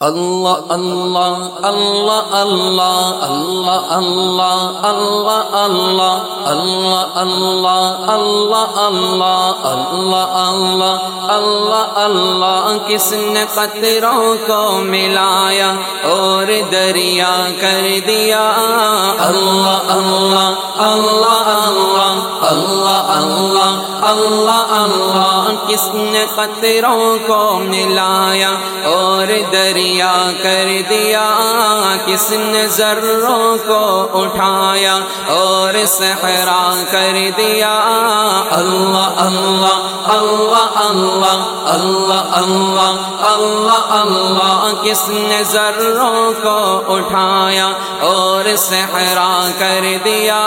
اللہ اللہ اللہ اللہ اللہ اللہ اللہ اللہ اللہ اللہ اللہ اللہ اللہ اللہ اللہ اللہ کس نے قطروں کو ملایا اور دریا کر دیا اللہ اللہ اللہ اللہ کس نے قطروں کو ملایا اور دریا کر دیا کس نے ذروں کو اٹھایا اور صحرا کر دیا اللہ اللہ اللہ اللہ اللہ اللہ اللہ اللہ کس نے ذروں کو اٹھایا اور صحرا کر دیا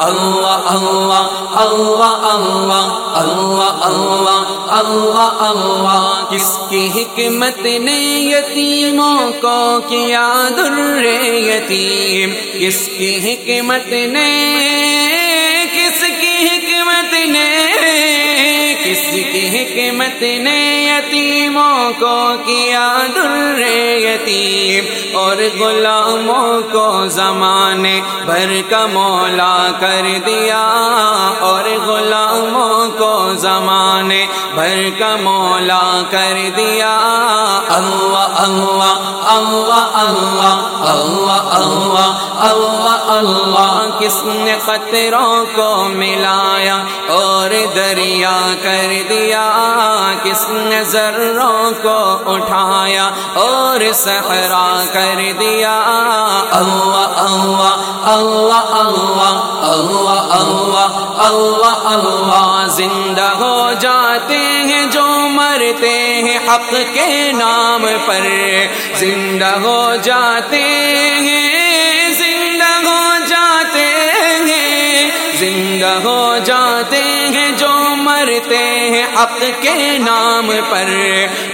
اللہ اللہ اللہ اللہ اللہ اللہ اللہ اللہ کس کی حکمت نے یتی یتیموں کو کیا در یتیم کس کی حکمت نے حکمت نے یتیموں کو کیا در یتیم اور غلاموں کو زمانے بھر کا مولا کر دیا اور غلاموں کو زمانے بھر کا مولا کر دیا اللہ اللہ اللہ اللہ اللہ اللہ اللہ کس نے قطروں کو ملایا اور دریا کر دیا، کس نے ذروں کو اٹھایا اور صحرا کر دیا۔ اللہ اللہ اللہ اللہ اللہ اللہ اللہ اللہ، زندہ ہو جاتے ہیں جو مرتے ہیں حق کے نام پر۔ زندہ ہو جاتے ہیں زندہ ہو جاتے ہیں جو مرتے ہیں حق کے نام پر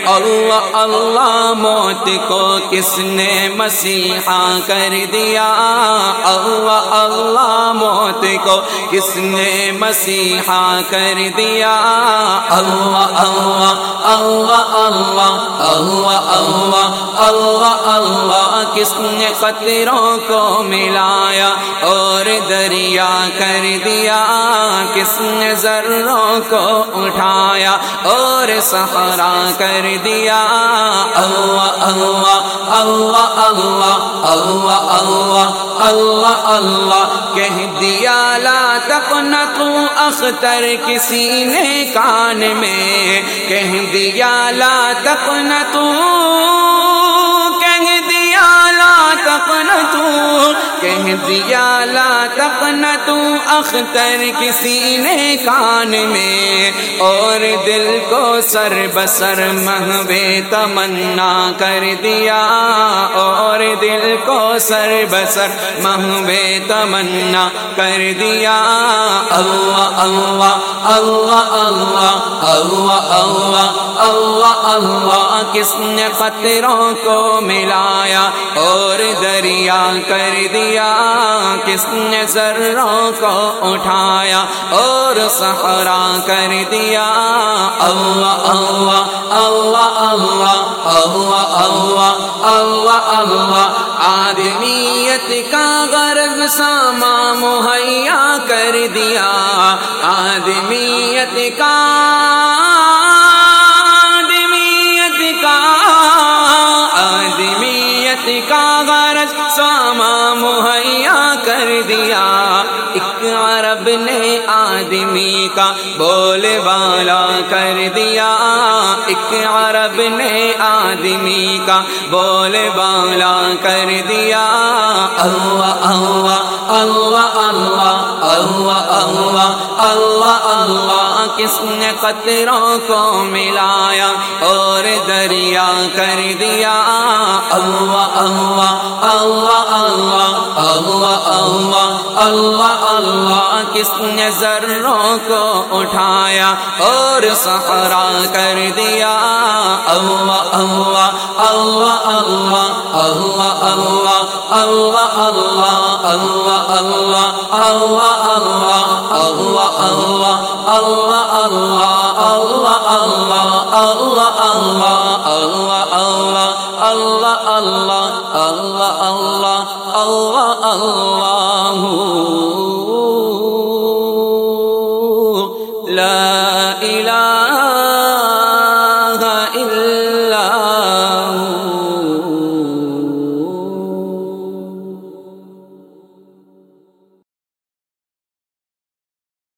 اللہ اللہ موت کو کس نے مسیحا کر دیا اللہ اللہ موت کو کس نے مسیحا کر دیا اللہ اللہ اللہ اللہ اللہ اللہ اللہ کس نے قطروں کو ملایا اور دریا کر دیا؟ کس نے ذروں کو اٹھایا اور سہارا کر دیا؟ اللہ اللہ اللہ اللہ اللہ اللہ اللہ اللہ، کہہ دیا، لا تقنطو اختر کسی نے کان میں، کہہ دیا، لا تقنطو دیا لا تقنطو اختر کسی نے کان میں اور دل کو سر بسر مہوے تمنا کر دیا اور دل کو سر بسر مہوے تمنا کر دیا اللہ اللہ اللہ اللہ اللہ اللہ اللہ اللہ کس نے قطروں کو ملایا اور دریا کر دیا کس نے ذروں کو اٹھایا اور سہارا کر دیا؟ اللہ اللہ اللہ اللہ اللہ اللہ اللہ اللہ۔ آدمیت کا غرض ساما مہیا کر دیا۔ آدمیت کا غرض ساما مہیا کر دیا ایک عرب نے آدمی کا بول بالا کر دیا ایک عرب نے آدمی کا بول بالا کر دیا اللہ اللہ اللہ اللہ اللہ اللہ کس نے قطروں کو ملایا اور دریا کر دیا؟ اللہ اللہ اللہ اللہ اللہ اللہ اللہ اللہ، کس نے ذروں کو اٹھایا اور سہارا کر دیا؟ اللہ اللہ اللہ اللہ